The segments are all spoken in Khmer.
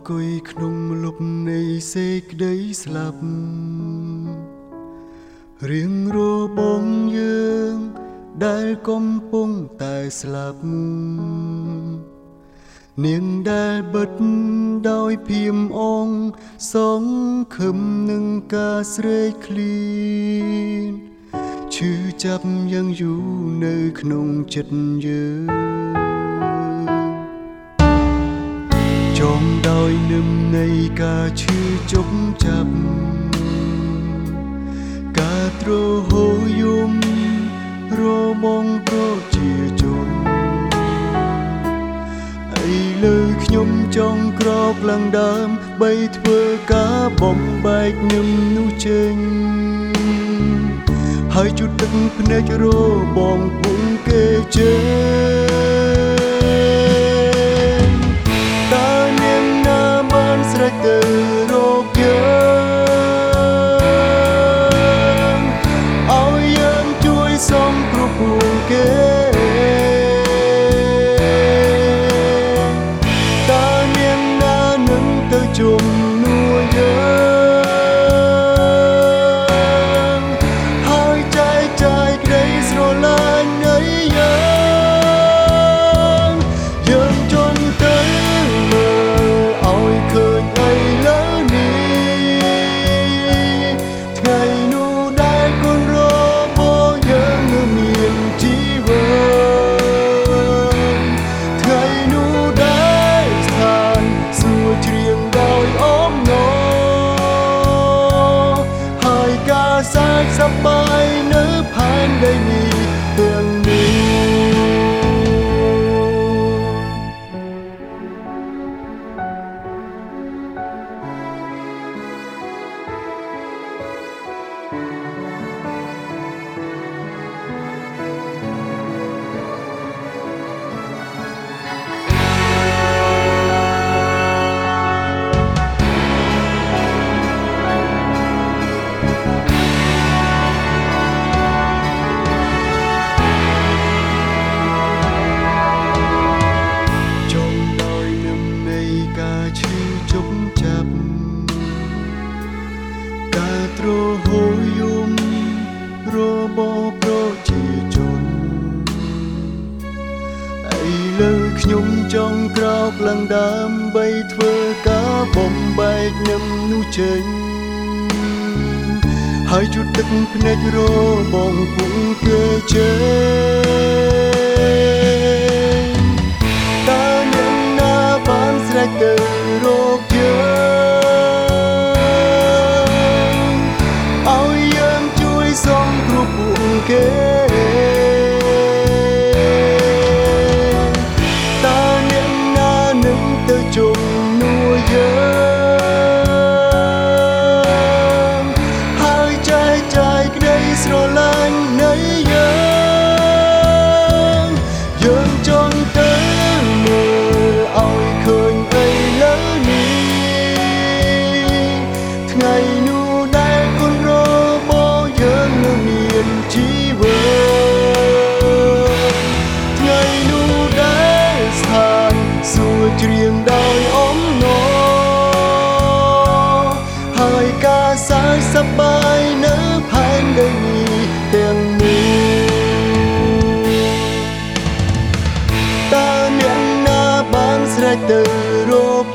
អង្គុយក្នុងលុបនៃសេចក្តីស្លាប់រៀងរបងយើងដែលកំពុងតែស្លាប់នាងដែលបិទដោយភៀមអងសងខឹមនឹងការស្រេកឃ្លានឈឺចាប់យ៉ាងយូរនៅក្នុងចិត្តយើង ចងដោយនឹមនៃការឈឺជុកចាប់ការទ្រហោយំរបងប្រជាជនអីលើខ្ញុំចង់ក្រោកឡើងដើមបីធ្វើការបំបែកនឹមនោះចេញហើយជុតទឹកភ្នែករបងពុំគេជើស ក្រោកឡើងដើម្បីធ្វើការបំបែកនឹមនោះចេញហើយជូតទឹកភ្នែករបងពុំគេជេតើអ្នកណាបានស្រេចទៅរកបា យនៅផែនដីនេះទាំងនេះតើអ្នកណាបានស្រេចទៅរក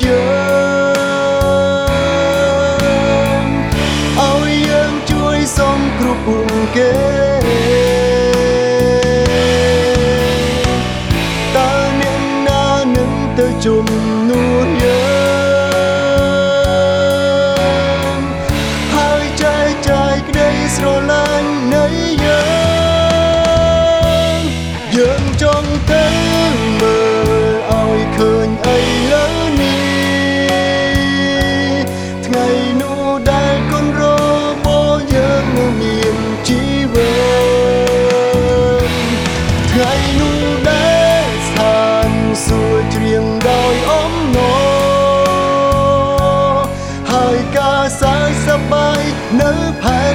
រហើ